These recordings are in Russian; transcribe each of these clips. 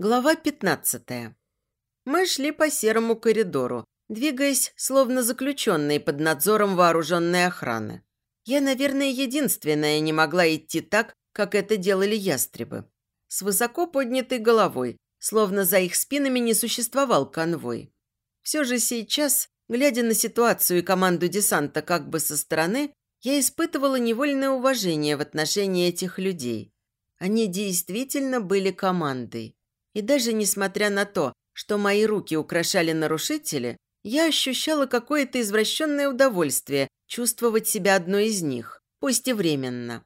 Глава 15. Мы шли по серому коридору, двигаясь, словно заключенные под надзором вооруженной охраны. Я, наверное, единственная не могла идти так, как это делали ястребы. С высоко поднятой головой, словно за их спинами не существовал конвой. Все же сейчас, глядя на ситуацию и команду десанта как бы со стороны, я испытывала невольное уважение в отношении этих людей. Они действительно были командой. И даже несмотря на то, что мои руки украшали нарушители, я ощущала какое-то извращенное удовольствие чувствовать себя одной из них, пусть и временно.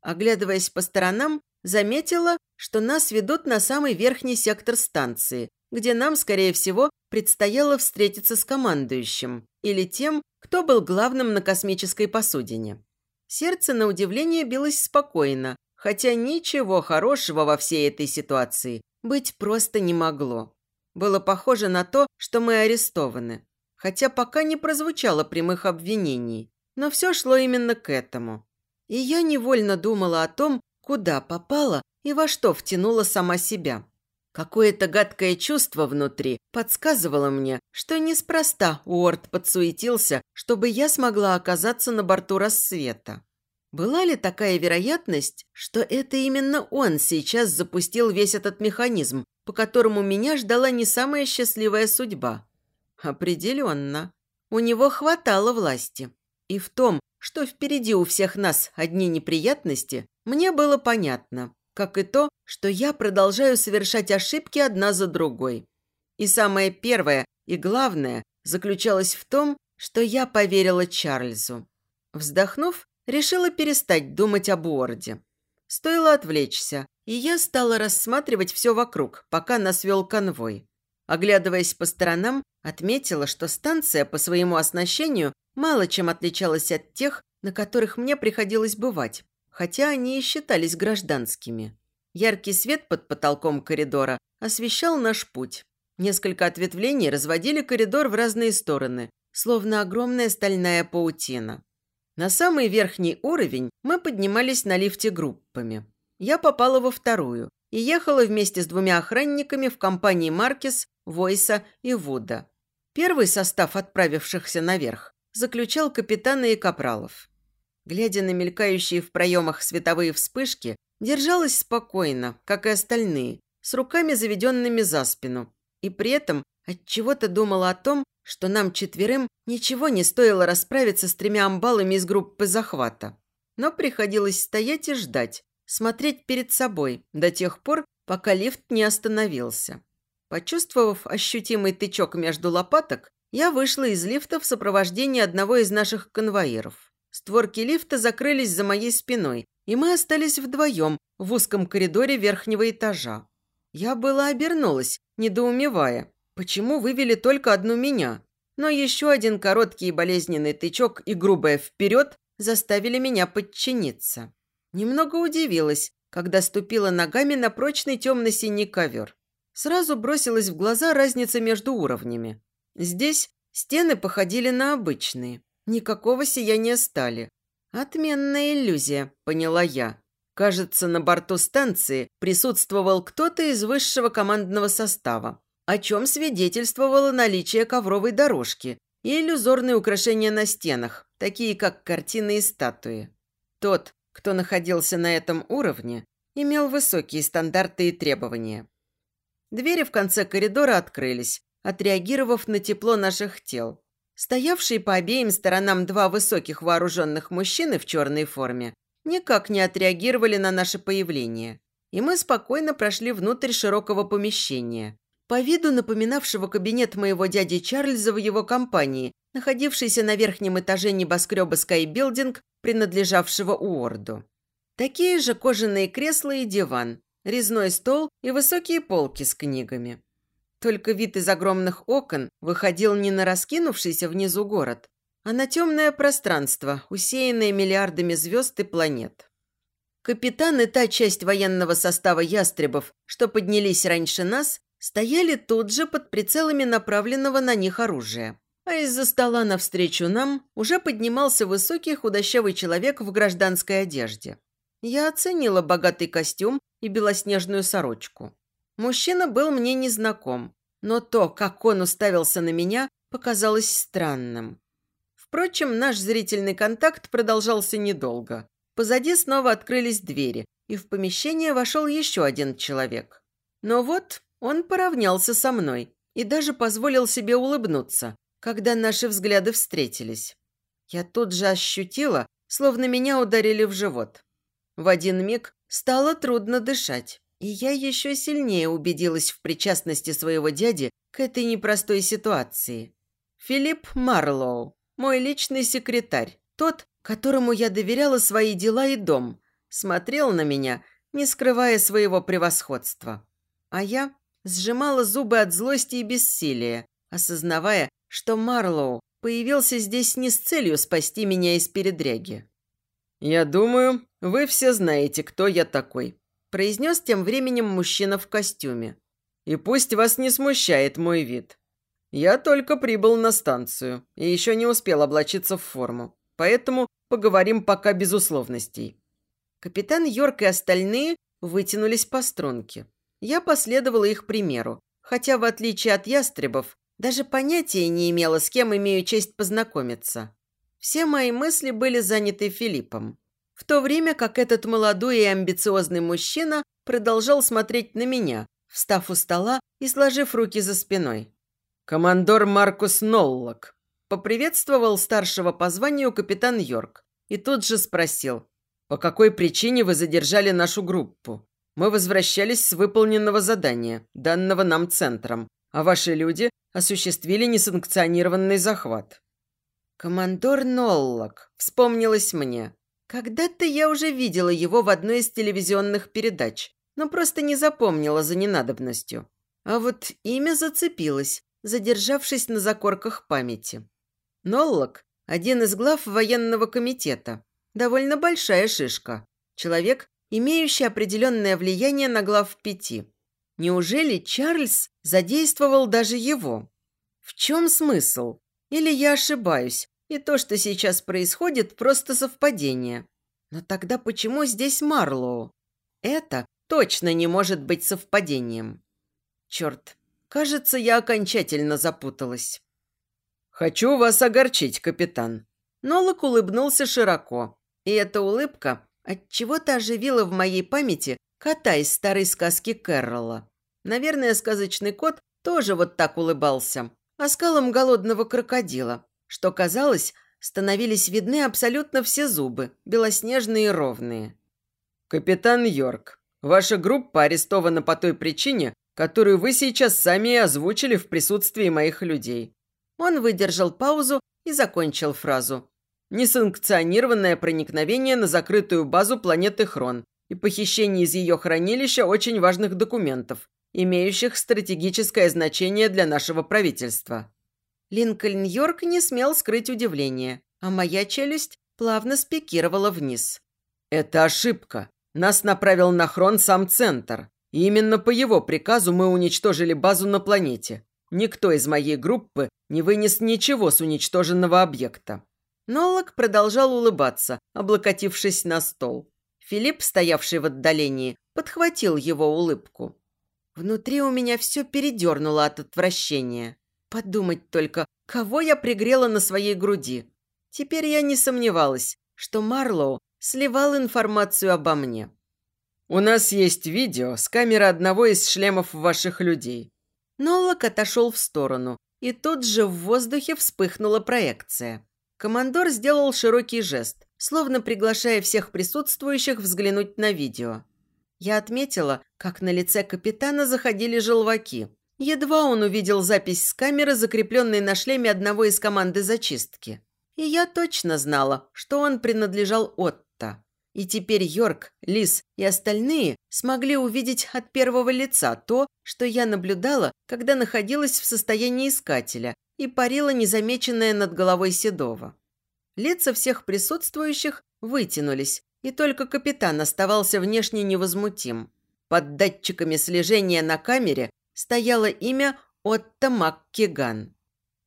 Оглядываясь по сторонам, заметила, что нас ведут на самый верхний сектор станции, где нам, скорее всего, предстояло встретиться с командующим или тем, кто был главным на космической посудине. Сердце, на удивление, билось спокойно, хотя ничего хорошего во всей этой ситуации быть просто не могло. Было похоже на то, что мы арестованы. Хотя пока не прозвучало прямых обвинений. Но все шло именно к этому. И я невольно думала о том, куда попала и во что втянула сама себя. Какое-то гадкое чувство внутри подсказывало мне, что неспроста Уорд подсуетился, чтобы я смогла оказаться на борту рассвета. Была ли такая вероятность, что это именно он сейчас запустил весь этот механизм, по которому меня ждала не самая счастливая судьба? Определенно. У него хватало власти. И в том, что впереди у всех нас одни неприятности, мне было понятно, как и то, что я продолжаю совершать ошибки одна за другой. И самое первое и главное заключалось в том, что я поверила Чарльзу. Вздохнув, решила перестать думать об Уорде. Стоило отвлечься, и я стала рассматривать все вокруг, пока нас вел конвой. Оглядываясь по сторонам, отметила, что станция по своему оснащению мало чем отличалась от тех, на которых мне приходилось бывать, хотя они и считались гражданскими. Яркий свет под потолком коридора освещал наш путь. Несколько ответвлений разводили коридор в разные стороны, словно огромная стальная паутина. На самый верхний уровень мы поднимались на лифте группами. Я попала во вторую и ехала вместе с двумя охранниками в компании Маркес, Войса и Вуда. Первый состав отправившихся наверх заключал капитана и капралов. Глядя на мелькающие в проемах световые вспышки, держалась спокойно, как и остальные, с руками заведенными за спину, и при этом отчего-то думала о том, что нам четверым ничего не стоило расправиться с тремя амбалами из группы захвата. Но приходилось стоять и ждать, смотреть перед собой до тех пор, пока лифт не остановился. Почувствовав ощутимый тычок между лопаток, я вышла из лифта в сопровождении одного из наших конвоиров. Створки лифта закрылись за моей спиной, и мы остались вдвоем в узком коридоре верхнего этажа. Я была обернулась, недоумевая, Почему вывели только одну меня? Но еще один короткий и болезненный тычок и грубое «вперед» заставили меня подчиниться. Немного удивилась, когда ступила ногами на прочный темно-синий ковер. Сразу бросилась в глаза разница между уровнями. Здесь стены походили на обычные. Никакого сияния стали. Отменная иллюзия, поняла я. Кажется, на борту станции присутствовал кто-то из высшего командного состава о чем свидетельствовало наличие ковровой дорожки и иллюзорные украшения на стенах, такие как картины и статуи. Тот, кто находился на этом уровне, имел высокие стандарты и требования. Двери в конце коридора открылись, отреагировав на тепло наших тел. Стоявшие по обеим сторонам два высоких вооруженных мужчины в черной форме никак не отреагировали на наше появление, и мы спокойно прошли внутрь широкого помещения, по виду напоминавшего кабинет моего дяди Чарльза в его компании, находившийся на верхнем этаже небоскреба Skybuilding, принадлежавшего Уорду. Такие же кожаные кресла и диван, резной стол и высокие полки с книгами. Только вид из огромных окон выходил не на раскинувшийся внизу город, а на темное пространство, усеянное миллиардами звезд и планет. Капитан и та часть военного состава ястребов, что поднялись раньше нас, стояли тут же под прицелами направленного на них оружия. А из-за стола навстречу нам уже поднимался высокий худощавый человек в гражданской одежде. Я оценила богатый костюм и белоснежную сорочку. Мужчина был мне незнаком, но то, как он уставился на меня, показалось странным. Впрочем, наш зрительный контакт продолжался недолго. Позади снова открылись двери, и в помещение вошел еще один человек. Но вот он поравнялся со мной и даже позволил себе улыбнуться, когда наши взгляды встретились. Я тут же ощутила, словно меня ударили в живот. В один миг стало трудно дышать, и я еще сильнее убедилась в причастности своего дяди к этой непростой ситуации. Филипп Марлоу, мой личный секретарь, тот, которому я доверяла свои дела и дом, смотрел на меня, не скрывая своего превосходства. А я сжимала зубы от злости и бессилия, осознавая, что Марлоу появился здесь не с целью спасти меня из передряги. «Я думаю, вы все знаете, кто я такой», – произнес тем временем мужчина в костюме. «И пусть вас не смущает мой вид. Я только прибыл на станцию и еще не успел облачиться в форму, поэтому поговорим пока без условностей». Капитан Йорк и остальные вытянулись по струнке. Я последовала их примеру, хотя, в отличие от ястребов, даже понятия не имела, с кем имею честь познакомиться. Все мои мысли были заняты Филиппом. В то время как этот молодой и амбициозный мужчина продолжал смотреть на меня, встав у стола и сложив руки за спиной. «Командор Маркус Ноллок», – поприветствовал старшего по званию капитан Йорк и тут же спросил, «По какой причине вы задержали нашу группу? Мы возвращались с выполненного задания, данного нам центром, а ваши люди осуществили несанкционированный захват». «Командор Ноллок», вспомнилось мне. Когда-то я уже видела его в одной из телевизионных передач, но просто не запомнила за ненадобностью. А вот имя зацепилось, задержавшись на закорках памяти. Ноллок – один из глав военного комитета. Довольно большая шишка. Человек, имеющий определенное влияние на глав пяти. Неужели Чарльз задействовал даже его? В чем смысл? Или я ошибаюсь, и то, что сейчас происходит, просто совпадение? Но тогда почему здесь Марлоу? Это точно не может быть совпадением. Черт, кажется, я окончательно запуталась. «Хочу вас огорчить, капитан». Нолок улыбнулся широко, и эта улыбка отчего-то оживила в моей памяти кота из старой сказки Кэрролла. Наверное, сказочный кот тоже вот так улыбался, оскалом голодного крокодила, что, казалось, становились видны абсолютно все зубы, белоснежные и ровные. «Капитан Йорк, ваша группа арестована по той причине, которую вы сейчас сами озвучили в присутствии моих людей». Он выдержал паузу и закончил фразу. «Несанкционированное проникновение на закрытую базу планеты Хрон и похищение из ее хранилища очень важных документов, имеющих стратегическое значение для нашего правительства». Линкольн Йорк не смел скрыть удивление, а моя челюсть плавно спикировала вниз. «Это ошибка. Нас направил на Хрон сам Центр. Именно по его приказу мы уничтожили базу на планете. Никто из моей группы не вынес ничего с уничтоженного объекта». Ноллок продолжал улыбаться, облокотившись на стол. Филипп, стоявший в отдалении, подхватил его улыбку. Внутри у меня все передернуло от отвращения. Подумать только, кого я пригрела на своей груди. Теперь я не сомневалась, что Марлоу сливал информацию обо мне. «У нас есть видео с камеры одного из шлемов ваших людей». Ноллок отошел в сторону, и тут же в воздухе вспыхнула проекция. Командор сделал широкий жест, словно приглашая всех присутствующих взглянуть на видео. Я отметила, как на лице капитана заходили желваки. Едва он увидел запись с камеры, закрепленной на шлеме одного из команды зачистки. И я точно знала, что он принадлежал Отто. И теперь Йорк, Лис и остальные смогли увидеть от первого лица то, что я наблюдала, когда находилась в состоянии искателя и парила незамеченная над головой Седова. Лица всех присутствующих вытянулись, и только капитан оставался внешне невозмутим. Под датчиками слежения на камере стояло имя Отто МакКиган.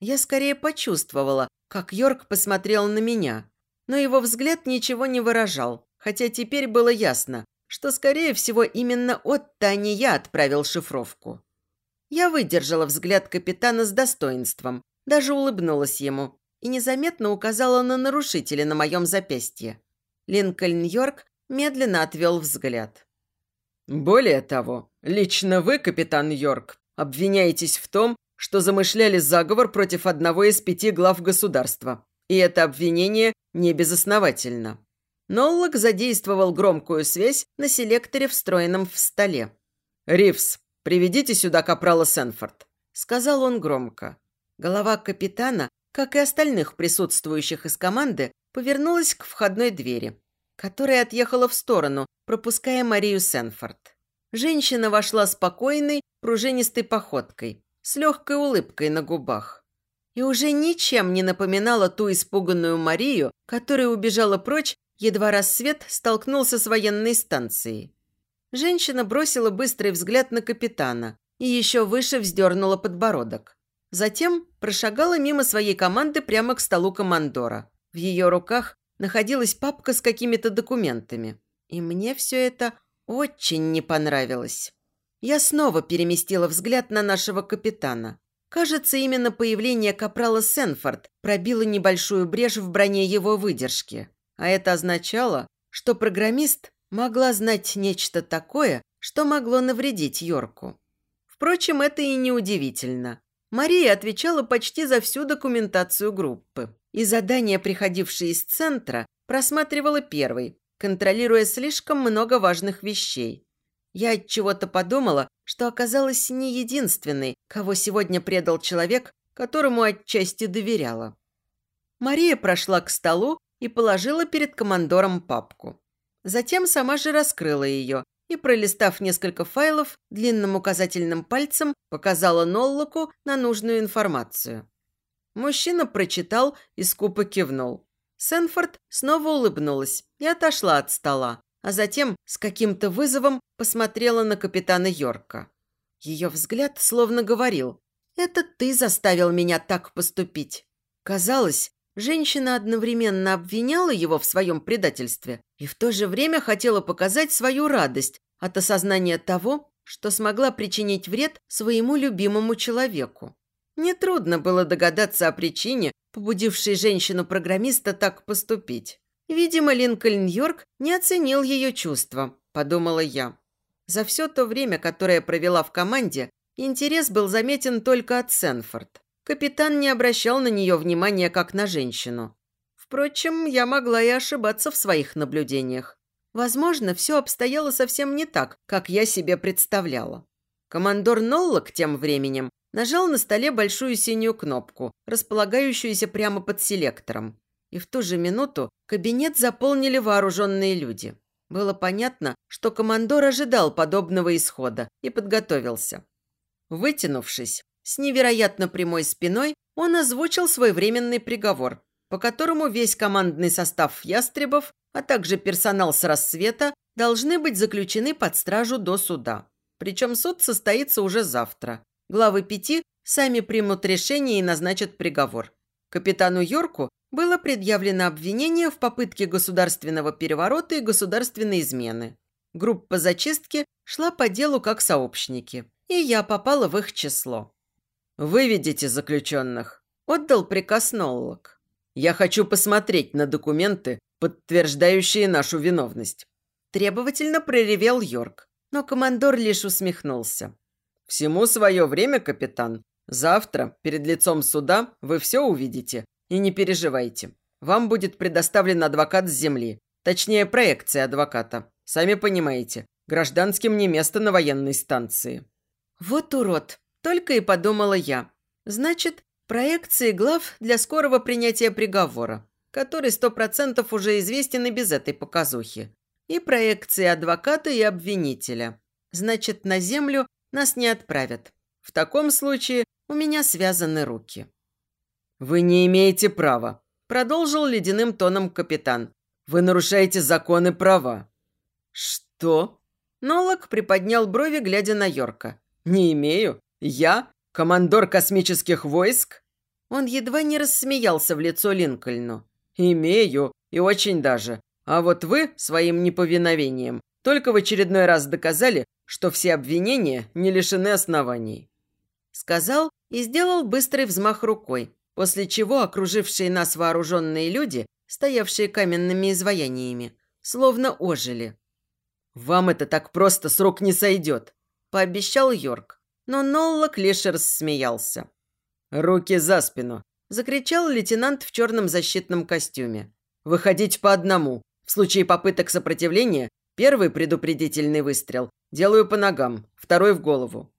Я скорее почувствовала, как Йорк посмотрел на меня, но его взгляд ничего не выражал, хотя теперь было ясно, что, скорее всего, именно Отто, а не я отправил шифровку. Я выдержала взгляд капитана с достоинством, даже улыбнулась ему и незаметно указала на нарушителя на моем запястье. Линкольн Йорк медленно отвел взгляд. «Более того, лично вы, капитан Йорк, обвиняетесь в том, что замышляли заговор против одного из пяти глав государства. И это обвинение не безосновательно». Ноллок задействовал громкую связь на селекторе, встроенном в столе. «Ривз, приведите сюда капрала Сенфорд», – сказал он громко. Голова капитана, как и остальных присутствующих из команды, повернулась к входной двери, которая отъехала в сторону, пропуская Марию Сенфорд. Женщина вошла спокойной, пружинистой походкой, с легкой улыбкой на губах. И уже ничем не напоминала ту испуганную Марию, которая убежала прочь едва рассвет столкнулся с военной станцией. Женщина бросила быстрый взгляд на капитана и еще выше вздернула подбородок. Затем прошагала мимо своей команды прямо к столу командора. В ее руках находилась папка с какими-то документами. И мне все это очень не понравилось. Я снова переместила взгляд на нашего капитана. Кажется, именно появление капрала Сенфорд пробило небольшую брешь в броне его выдержки. А это означало, что программист могла знать нечто такое, что могло навредить Йорку. Впрочем, это и не удивительно. Мария отвечала почти за всю документацию группы. И задания, приходившие из центра, просматривала первой, контролируя слишком много важных вещей. Я от чего-то подумала, что оказалась не единственной, кого сегодня предал человек, которому отчасти доверяла. Мария прошла к столу и положила перед командором папку. Затем сама же раскрыла ее и, пролистав несколько файлов, длинным указательным пальцем показала Ноллоку на нужную информацию. Мужчина прочитал и скупо кивнул. Сенфорд снова улыбнулась и отошла от стола, а затем с каким-то вызовом посмотрела на капитана Йорка. Ее взгляд словно говорил «Это ты заставил меня так поступить». Казалось, Женщина одновременно обвиняла его в своем предательстве и в то же время хотела показать свою радость от осознания того, что смогла причинить вред своему любимому человеку. Нетрудно было догадаться о причине, побудившей женщину-программиста так поступить. Видимо, Линкольн Йорк не оценил ее чувства, подумала я. За все то время, которое провела в команде, интерес был заметен только от Сенфорд. Капитан не обращал на нее внимания, как на женщину. Впрочем, я могла и ошибаться в своих наблюдениях. Возможно, все обстояло совсем не так, как я себе представляла. Командор Ноллок тем временем нажал на столе большую синюю кнопку, располагающуюся прямо под селектором. И в ту же минуту кабинет заполнили вооруженные люди. Было понятно, что командор ожидал подобного исхода и подготовился. Вытянувшись, с невероятно прямой спиной он озвучил свой временный приговор, по которому весь командный состав «Ястребов», а также персонал с рассвета должны быть заключены под стражу до суда. Причем суд состоится уже завтра. Главы пяти сами примут решение и назначат приговор. Капитану Йорку было предъявлено обвинение в попытке государственного переворота и государственной измены. Группа зачистки шла по делу как сообщники, и я попала в их число. «Выведите заключенных», – отдал приказ Ноллок. «Я хочу посмотреть на документы, подтверждающие нашу виновность». Требовательно проревел Йорк, но командор лишь усмехнулся. «Всему свое время, капитан. Завтра, перед лицом суда, вы все увидите. И не переживайте. Вам будет предоставлен адвокат с земли. Точнее, проекция адвоката. Сами понимаете, гражданским не место на военной станции». «Вот урод!» Только и подумала я. Значит, проекции глав для скорого принятия приговора, который сто процентов уже известен и без этой показухи. И проекции адвоката и обвинителя. Значит, на землю нас не отправят. В таком случае у меня связаны руки. «Вы не имеете права», – продолжил ледяным тоном капитан. «Вы нарушаете законы права». «Что?» Нолок приподнял брови, глядя на Йорка. «Не имею. «Я? Командор космических войск?» Он едва не рассмеялся в лицо Линкольну. «Имею, и очень даже. А вот вы своим неповиновением только в очередной раз доказали, что все обвинения не лишены оснований. Сказал и сделал быстрый взмах рукой, после чего окружившие нас вооруженные люди, стоявшие каменными изваяниями, словно ожили. «Вам это так просто с не сойдет», – пообещал Йорк. Но Нолла лишь рассмеялся. «Руки за спину!» – закричал лейтенант в черном защитном костюме. «Выходить по одному. В случае попыток сопротивления первый предупредительный выстрел делаю по ногам, второй в голову».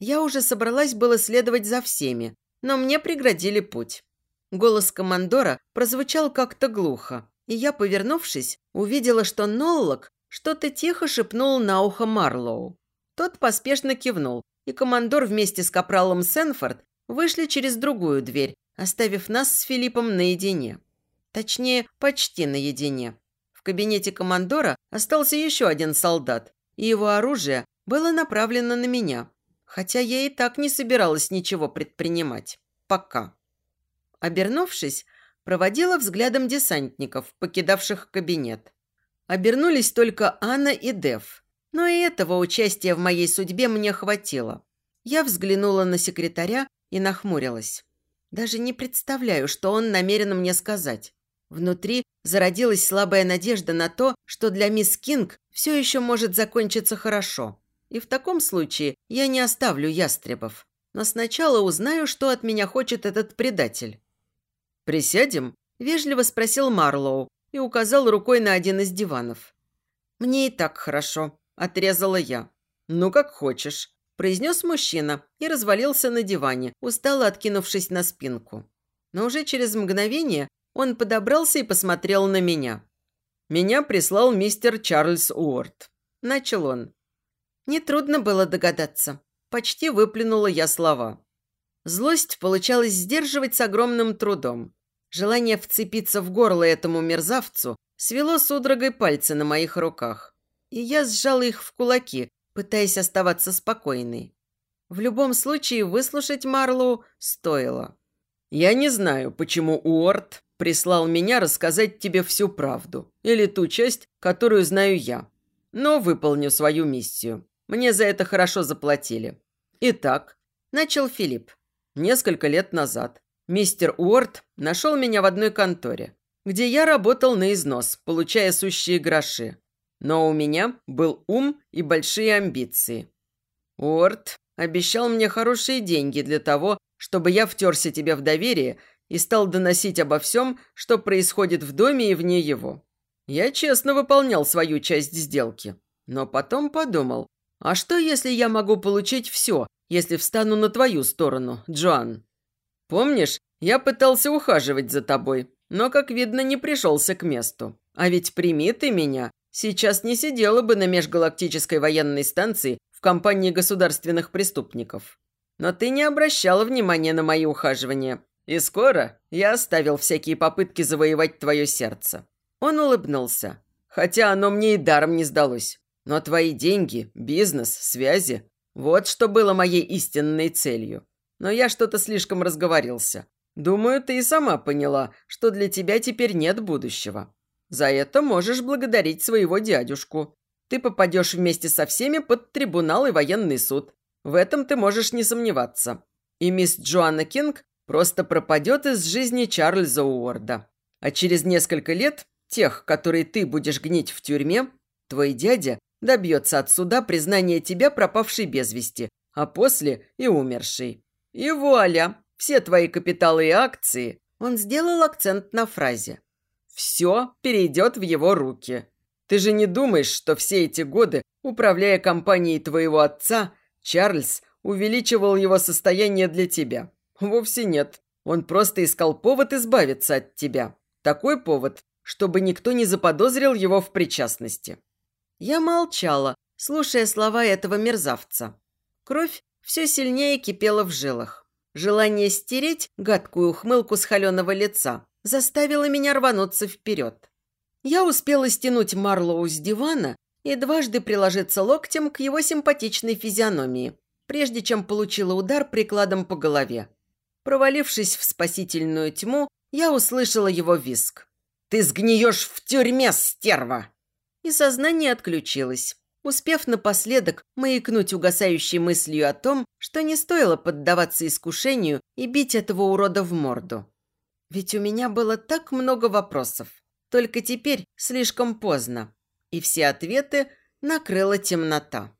Я уже собралась было следовать за всеми, но мне преградили путь. Голос командора прозвучал как-то глухо, и я, повернувшись, увидела, что Ноллок что-то тихо шепнул на ухо Марлоу. Тот поспешно кивнул, и командор вместе с капралом Сенфорд вышли через другую дверь, оставив нас с Филиппом наедине. Точнее, почти наедине. В кабинете командора остался еще один солдат, и его оружие было направлено на меня, хотя я и так не собиралась ничего предпринимать. Пока. Обернувшись, проводила взглядом десантников, покидавших кабинет. Обернулись только Анна и Дев. Но и этого участия в моей судьбе мне хватило. Я взглянула на секретаря и нахмурилась. Даже не представляю, что он намерен мне сказать. Внутри зародилась слабая надежда на то, что для мисс Кинг все еще может закончиться хорошо. И в таком случае я не оставлю ястребов. Но сначала узнаю, что от меня хочет этот предатель. «Присядем?» – вежливо спросил Марлоу, и указал рукой на один из диванов. «Мне и так хорошо», – отрезала я. «Ну, как хочешь», – произнес мужчина и развалился на диване, устало откинувшись на спинку. Но уже через мгновение он подобрался и посмотрел на меня. «Меня прислал мистер Чарльз Уорд», – начал он. Нетрудно было догадаться. Почти выплюнула я слова. Злость получалось сдерживать с огромным трудом. Желание вцепиться в горло этому мерзавцу свело судорогой пальцы на моих руках. И я сжала их в кулаки, пытаясь оставаться спокойной. В любом случае, выслушать Марлоу стоило. «Я не знаю, почему Уорд прислал меня рассказать тебе всю правду, или ту часть, которую знаю я. Но выполню свою миссию. Мне за это хорошо заплатили. Итак, начал Филипп. Несколько лет назад Мистер Уорд нашел меня в одной конторе, где я работал на износ, получая сущие гроши. Но у меня был ум и большие амбиции. Уорд обещал мне хорошие деньги для того, чтобы я втерся тебе в доверие и стал доносить обо всем, что происходит в доме и вне его. Я честно выполнял свою часть сделки, но потом подумал, а что, если я могу получить все, если встану на твою сторону, Джоан? Помнишь, я пытался ухаживать за тобой, но, как видно, не пришелся к месту. А ведь прими ты меня, сейчас не сидела бы на межгалактической военной станции в компании государственных преступников. Но ты не обращала внимания на мои ухаживания. И скоро я оставил всякие попытки завоевать твое сердце. Он улыбнулся. Хотя оно мне и даром не сдалось. Но твои деньги, бизнес, связи – вот что было моей истинной целью но я что-то слишком разговорился. Думаю, ты и сама поняла, что для тебя теперь нет будущего. За это можешь благодарить своего дядюшку. Ты попадешь вместе со всеми под трибунал и военный суд. В этом ты можешь не сомневаться. И мисс Джоанна Кинг просто пропадет из жизни Чарльза Уорда. А через несколько лет, тех, которые ты будешь гнить в тюрьме, твой дядя добьется от суда признания тебя пропавшей без вести, а после и умершей. И вуаля, все твои капиталы и акции. Он сделал акцент на фразе. Все перейдет в его руки. Ты же не думаешь, что все эти годы, управляя компанией твоего отца, Чарльз увеличивал его состояние для тебя? Вовсе нет. Он просто искал повод избавиться от тебя. Такой повод, чтобы никто не заподозрил его в причастности. Я молчала, слушая слова этого мерзавца. Кровь все сильнее кипело в жилах. Желание стереть гадкую ухмылку с холеного лица заставило меня рвануться вперед. Я успела стянуть Марлоу с дивана и дважды приложиться локтем к его симпатичной физиономии, прежде чем получила удар прикладом по голове. Провалившись в спасительную тьму, я услышала его виск. «Ты сгниешь в тюрьме, стерва!» и сознание отключилось, успев напоследок маякнуть угасающей мыслью о том, что не стоило поддаваться искушению и бить этого урода в морду. Ведь у меня было так много вопросов. Только теперь слишком поздно, и все ответы накрыла темнота.